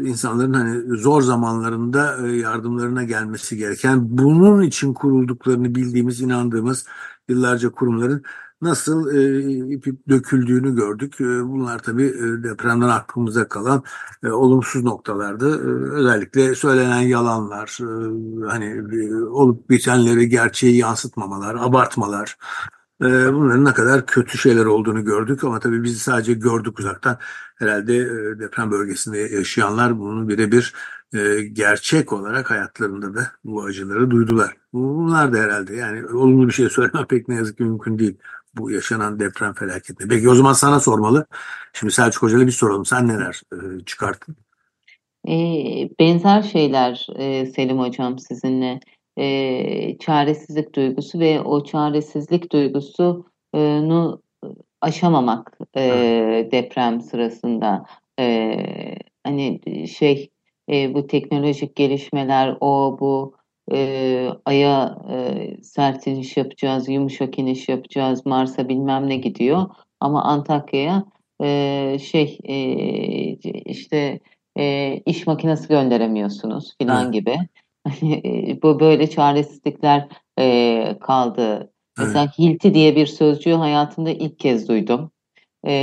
insanların hani zor zamanlarında yardımlarına gelmesi gereken bunun için kurulduklarını bildiğimiz inandığımız yıllarca kurumların nasıl e, döküldüğünü gördük. Bunlar tabii depremden aklımıza kalan olumsuz noktalardı. Özellikle söylenen yalanlar, hani olup bitenleri gerçeği yansıtmamalar, abartmalar. E, bunların ne kadar kötü şeyler olduğunu gördük ama tabii biz sadece gördük uzaktan. Herhalde e, deprem bölgesinde yaşayanlar bunu birebir e, gerçek olarak hayatlarında da bu acıları duydular. Bunlar da herhalde yani olumlu bir şey <laughs> söylemek pek ne yazık ki mümkün değil bu yaşanan deprem felaketinde. Peki o zaman sana sormalı. Şimdi Selçuk Hoca'yla bir soralım. Sen neler e, çıkarttın? E, benzer şeyler e, Selim Hocam sizinle e, çaresizlik duygusu ve o çaresizlik duygusunu aşamamak e, deprem sırasında. E, hani şey e, bu teknolojik gelişmeler o bu e, Ay'a e, sert iniş yapacağız, yumuşak iniş yapacağız, Mars'a bilmem ne gidiyor. Ama Antakya'ya e, şey e, işte e, iş makinesi gönderemiyorsunuz filan gibi. Hani, bu böyle çaresizlikler e, kaldı. Mesela hilti diye bir sözcüğü hayatımda ilk kez duydum. E,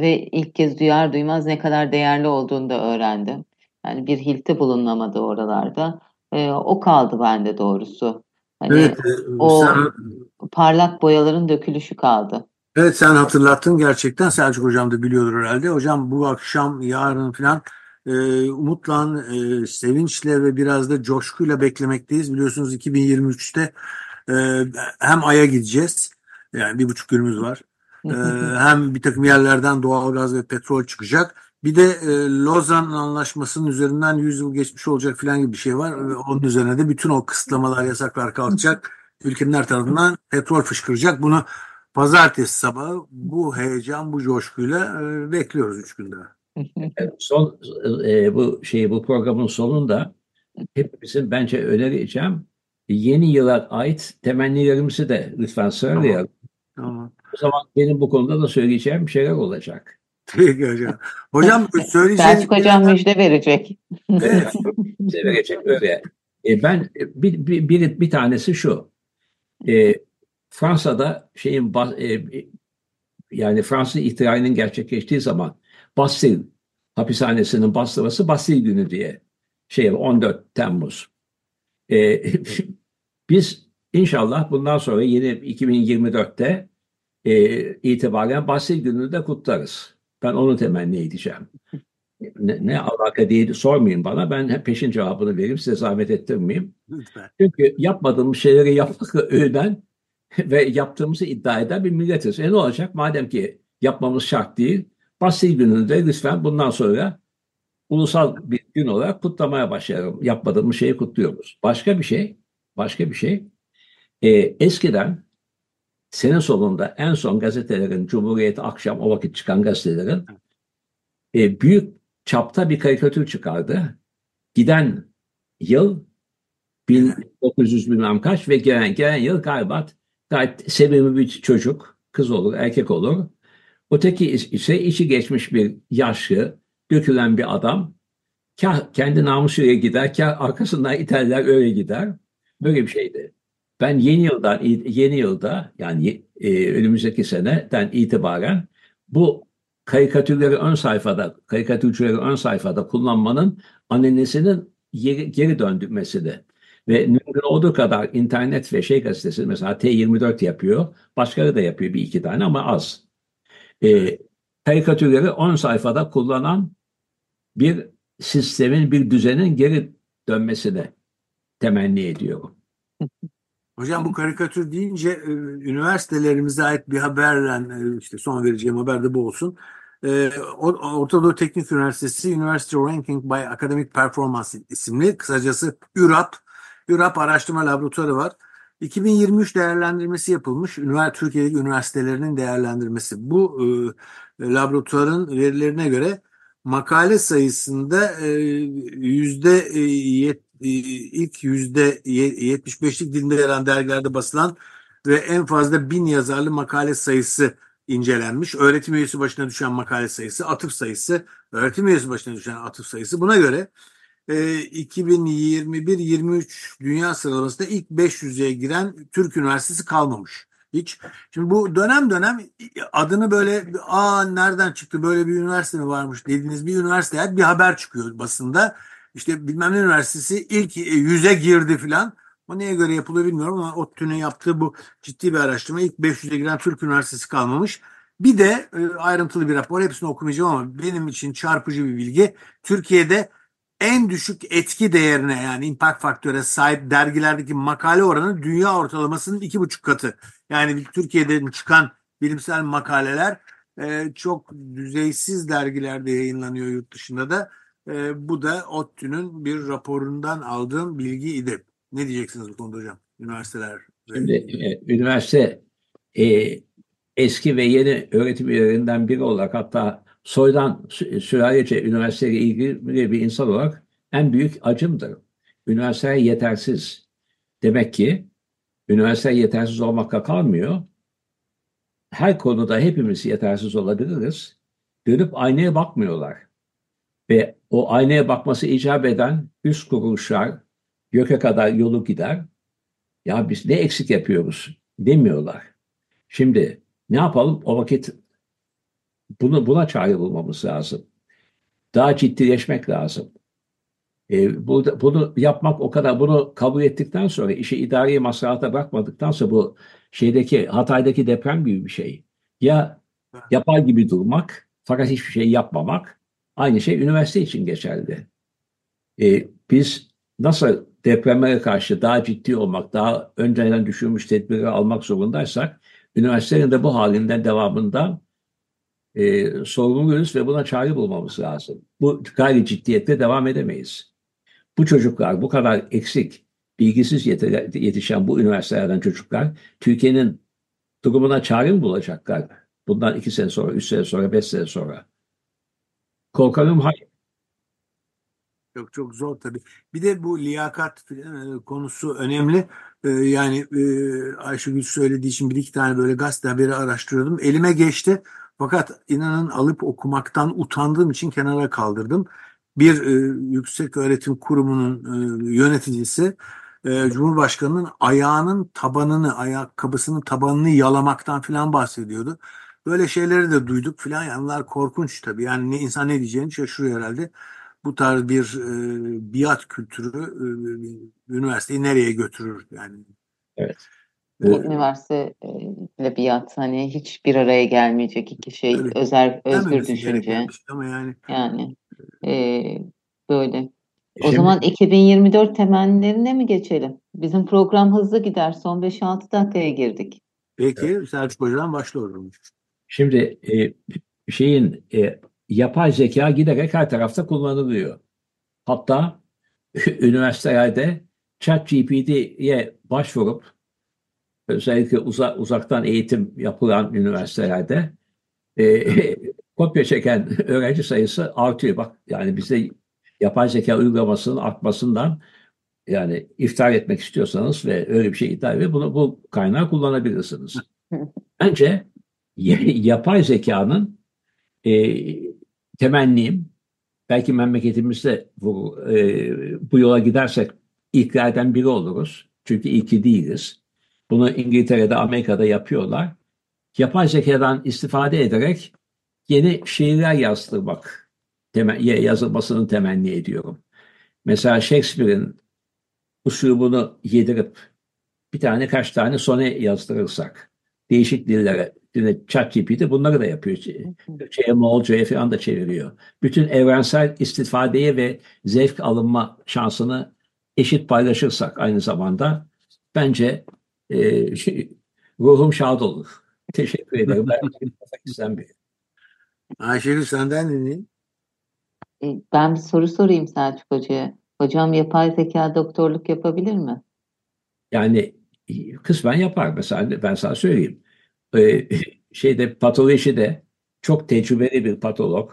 ve ilk kez duyar duymaz ne kadar değerli olduğunu da öğrendim. Yani bir hilti bulunamadı oralarda. E, o kaldı bende doğrusu. Hani Evet, e, o- sen, parlak boyaların dökülüşü kaldı. evet sen hatırlattın gerçekten Selçuk Hocam da biliyordur herhalde. Hocam bu akşam yarın falan e, umutla, e, sevinçle ve biraz da coşkuyla beklemekteyiz. Biliyorsunuz 2023'te e, hem Ay'a gideceğiz. Yani bir buçuk günümüz var. Ee, hem bir takım yerlerden doğalgaz ve petrol çıkacak. Bir de e, Lozan Anlaşması'nın üzerinden 100 yıl geçmiş olacak falan gibi bir şey var. Onun üzerine de bütün o kısıtlamalar, yasaklar kalkacak. Ülkeler tarafından petrol fışkıracak. Bunu pazartesi sabahı bu heyecan, bu coşkuyla e, bekliyoruz üç günde. Son e, bu şey bu programın sonunda hepimizin bence önereceğim yeni yıla ait temennilerimizi de lütfen sıralayalım. Tamam. O zaman benim bu konuda da söyleyeceğim bir şeyler olacak. Peki hocam. Hocam <laughs> söyleyeceğim. Selçuk Hocam müjde verecek. Evet, <laughs> bize verecek öyle. E, ben bir, bir, bir, bir tanesi şu. E, Fransa'da şeyin bas- e, yani Fransız ihtilalinin gerçekleştiği zaman Bastille hapishanesinin bastırması Bastille günü diye şey 14 Temmuz. E, <laughs> biz inşallah bundan sonra yeni 2024'te e, itibaren Bastille gününü de kutlarız. Ben onu temenni edeceğim. Ne, ne alaka diye sormayın bana. Ben peşin cevabını vereyim. Size zahmet ettirmeyeyim. Lütfen. Çünkü yapmadığımız şeyleri yapmakla <laughs> övünen ve yaptığımızı iddia eden bir milletiz. E ne olacak? Madem ki yapmamız şart değil, Bastil gününde lütfen bundan sonra ulusal bir gün olarak kutlamaya başlayalım. Yapmadığımız şeyi kutluyoruz. Başka bir şey, başka bir şey. E, eskiden sene sonunda en son gazetelerin, Cumhuriyet akşam o vakit çıkan gazetelerin e, büyük çapta bir karikatür çıkardı. Giden yıl 1900 bilmem kaç ve gelen, gelen yıl galiba gayet sevimli bir çocuk, kız olur, erkek olur. Öteki ise içi geçmiş bir yaşlı, dökülen bir adam. Kah kendi namusuyla gider, kah arkasından iterler öyle gider. Böyle bir şeydi. Ben yeni yıldan yeni yılda yani e, önümüzdeki seneden itibaren bu karikatürleri ön sayfada, karikatürcüleri ön sayfada kullanmanın annenesinin geri, geri döndürmesini ve mümkün olduğu kadar internet ve şey gazetesi mesela T24 yapıyor, başkaları da yapıyor bir iki tane ama az. E, karikatürleri ön sayfada kullanan bir sistemin, bir düzenin geri dönmesini temenni ediyorum. Hocam bu karikatür deyince e, üniversitelerimize ait bir haberle işte son vereceğim haber de bu olsun. E, Orta Doğu Teknik Üniversitesi University Ranking by Academic Performance isimli kısacası ÜRAP ÜRAP araştırma laboratuvarı var. 2023 değerlendirmesi yapılmış. Üniversite Türkiye'deki üniversitelerinin değerlendirmesi. Bu e, laboratuvarın verilerine göre makale sayısında e, yüzde e, ilk yüzde 75'lik dilinde yer alan dergilerde basılan ve en fazla bin yazarlı makale sayısı incelenmiş. Öğretim üyesi başına düşen makale sayısı, atıf sayısı, öğretim üyesi başına düşen atıf sayısı. Buna göre e, 2021-23 dünya sıralamasında ilk 500'e giren Türk Üniversitesi kalmamış. Hiç. Şimdi bu dönem dönem adını böyle aa nereden çıktı böyle bir üniversite mi varmış dediğiniz bir üniversite bir haber çıkıyor basında. İşte bilmem ne üniversitesi ilk yüze girdi filan. O neye göre yapılıyor bilmiyorum ama ODTÜ'nün yaptığı bu ciddi bir araştırma ilk 500'e giren Türk Üniversitesi kalmamış. Bir de e, ayrıntılı bir rapor hepsini okumayacağım ama benim için çarpıcı bir bilgi. Türkiye'de en düşük etki değerine yani impact faktöre sahip dergilerdeki makale oranı dünya ortalamasının iki buçuk katı. Yani Türkiye'de çıkan bilimsel makaleler e, çok düzeysiz dergilerde yayınlanıyor yurt dışında da. E, bu da ODTÜ'nün bir raporundan aldığım bilgi idi. Ne diyeceksiniz bu konuda hocam? Üniversiteler. Şimdi e, üniversite e, eski ve yeni öğretim üyelerinden biri olarak hatta soydan sülalece üniversiteyle ilgili bir insan olarak en büyük acımdır. Üniversite yetersiz. Demek ki üniversite yetersiz olmakla kalmıyor. Her konuda hepimiz yetersiz olabiliriz. Dönüp aynaya bakmıyorlar. Ve o aynaya bakması icap eden üst kuruluşlar göke kadar yolu gider. Ya biz ne eksik yapıyoruz demiyorlar. Şimdi ne yapalım? O vakit bunu buna çare bulmamız lazım. Daha ciddileşmek lazım. E, burada, bunu yapmak o kadar bunu kabul ettikten sonra işi idari maslahata bırakmadıktan sonra bu şeydeki Hatay'daki deprem gibi bir şey. Ya yapar gibi durmak fakat hiçbir şey yapmamak aynı şey üniversite için geçerli. E, biz nasıl depremlere karşı daha ciddi olmak, daha önceden düşünmüş tedbiri almak zorundaysak üniversitenin de bu halinden devamında e, sorumluyuz ve buna çare bulmamız lazım. Bu gayri ciddiyette devam edemeyiz. Bu çocuklar bu kadar eksik, bilgisiz yetişen bu üniversitelerden çocuklar Türkiye'nin durumuna çare mi bulacaklar? Bundan iki sene sonra, üç sene sonra, beş sene sonra. Korkarım hayır. Çok çok zor tabii. Bir de bu liyakat e, konusu önemli. E, yani e, Ayşegül söylediği için bir iki tane böyle gazete haberi araştırıyordum. Elime geçti. Fakat inanın alıp okumaktan utandığım için kenara kaldırdım. Bir yüksek öğretim kurumunun yöneticisi Cumhurbaşkanı'nın ayağının tabanını, ayakkabısının tabanını yalamaktan filan bahsediyordu. Böyle şeyleri de duyduk filan. Yani bunlar korkunç tabii. Yani ne, insan ne diyeceğini şaşırıyor herhalde bu tarz bir e, biat kültürü e, üniversiteyi nereye götürür yani? Evet. Bu, Üniversite ile biat hani hiç bir araya gelmeyecek iki şey evet. özel özgür düşünce. Ama yani yani e, böyle. O Şimdi, zaman 2024 temennilerine mi geçelim? Bizim program hızlı gider. Son 5-6 dakikaya girdik. Peki evet. Selçuk Hoca'dan başlıyorum. Şimdi e, şeyin e, yapay zeka giderek her tarafta kullanılıyor. Hatta <laughs> üniversitelerde ChatGPT'ye başvurup özellikle uza, uzaktan eğitim yapılan üniversitelerde e, <laughs> kopya çeken öğrenci sayısı artıyor. Bak yani bize yapay zeka uygulamasının artmasından yani iftar etmek istiyorsanız ve öyle bir şey iddia ediyor, bunu bu kaynağı kullanabilirsiniz. <laughs> Bence yapay zekanın e, temennim belki memleketimizde bu, e, bu yola gidersek ilklerden biri oluruz. Çünkü ilki değiliz. Bunu İngiltere'de, Amerika'da yapıyorlar. Yapay zekadan istifade ederek yeni şiirler yazdırmak temel, yazılmasını temenni ediyorum. Mesela Shakespeare'in usulünü yedirip bir tane kaç tane sone yazdırırsak değişik dillere Yine ChatGPT bunları da yapıyor. Türkçe'ye, Moğolca'ya falan da çeviriyor. Bütün evrensel istifadeye ve zevk alınma şansını eşit paylaşırsak aynı zamanda bence e, şey, ruhum şad olur. Teşekkür ederim. Ben <laughs> biri. Ayşegül senden dinleyeyim. E, ben bir soru sorayım Selçuk Hoca'ya. Hocam yapay zeka doktorluk yapabilir mi? Yani kısmen yapar. Mesela ben sana söyleyeyim e, <laughs> şeyde patolojide çok tecrübeli bir patolog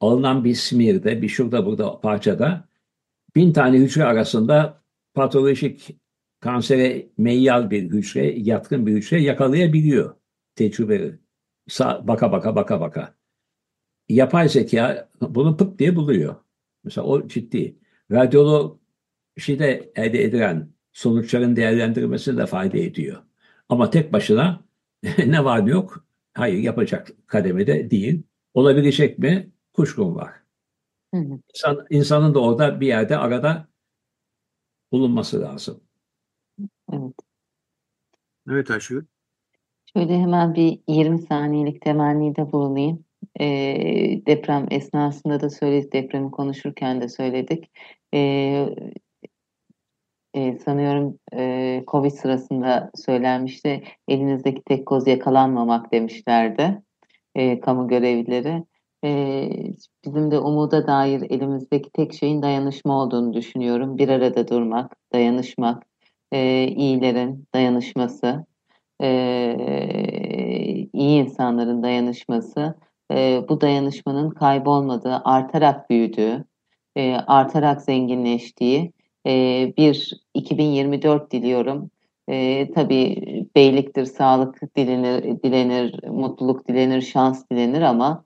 alınan bir smear'de bir şurada burada parçada bin tane hücre arasında patolojik kansere meyyal bir hücre, yatkın bir hücre yakalayabiliyor tecrübeli. Sa baka baka baka baka. Yapay zeka bunu pıt diye buluyor. Mesela o ciddi. Radyolojide elde edilen sonuçların değerlendirilmesine de fayda ediyor. Ama tek başına <laughs> ne var ne yok? Hayır yapacak kademede değil. Olabilecek mi? Kuşkum var. Hı hı. İnsan, insanın da orada bir yerde arada bulunması lazım. Evet. Evet Ayşegül. Şöyle hemen bir 20 saniyelik temennide bulunayım. E, deprem esnasında da söyledik, depremi konuşurken de söyledik. E, e, sanıyorum e, Covid sırasında söylenmişti. Elinizdeki tek koz yakalanmamak demişlerdi e, kamu görevlileri. E, bizim de umuda dair elimizdeki tek şeyin dayanışma olduğunu düşünüyorum. Bir arada durmak, dayanışmak, e, iyilerin dayanışması, e, iyi insanların dayanışması, e, bu dayanışmanın kaybolmadığı, artarak büyüdüğü, e, artarak zenginleştiği e, bir 2024 diliyorum. E, tabii beyliktir, sağlık dilenir, dilenir, mutluluk dilenir, şans dilenir ama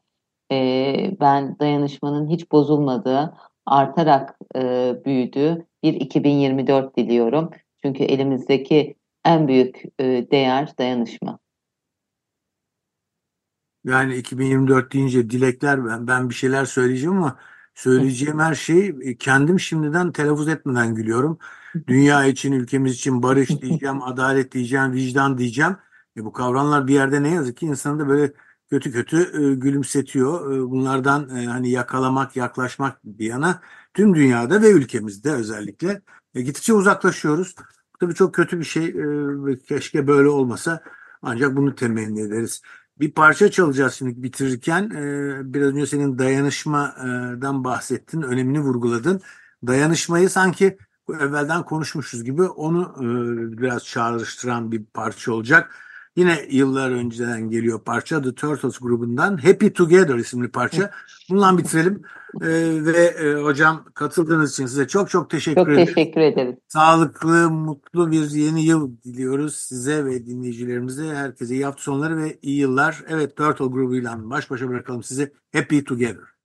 e, ben dayanışmanın hiç bozulmadığı, artarak e, büyüdüğü bir 2024 diliyorum. Çünkü elimizdeki en büyük e, değer dayanışma. Yani 2024 deyince dilekler ben, ben bir şeyler söyleyeceğim ama Söyleyeceğim her şeyi e, kendim şimdiden telaffuz etmeden gülüyorum. <laughs> Dünya için, ülkemiz için barış diyeceğim, adalet diyeceğim, vicdan diyeceğim. E bu kavramlar bir yerde ne yazık ki insanı da böyle kötü kötü e, gülümsetiyor. E, bunlardan e, hani yakalamak, yaklaşmak bir yana tüm dünyada ve ülkemizde özellikle e, gittikçe uzaklaşıyoruz. Tabii çok kötü bir şey. E, keşke böyle olmasa. Ancak bunu temenni ederiz. Bir parça çalacağız şimdi bitirirken. Ee, biraz önce senin dayanışmadan bahsettin, önemini vurguladın. Dayanışmayı sanki evvelden konuşmuşuz gibi onu e, biraz çağrıştıran bir parça olacak. Yine yıllar önceden geliyor parça The Turtles grubundan Happy Together isimli parça. Bundan bitirelim. Ee, ve e, hocam katıldığınız için size çok çok teşekkür Çok ederim. teşekkür ederiz. Sağlıklı, mutlu bir yeni yıl diliyoruz size ve dinleyicilerimize. Herkese iyi hafta sonları ve iyi yıllar. Evet Turtle grubuyla baş başa bırakalım sizi. Happy Together.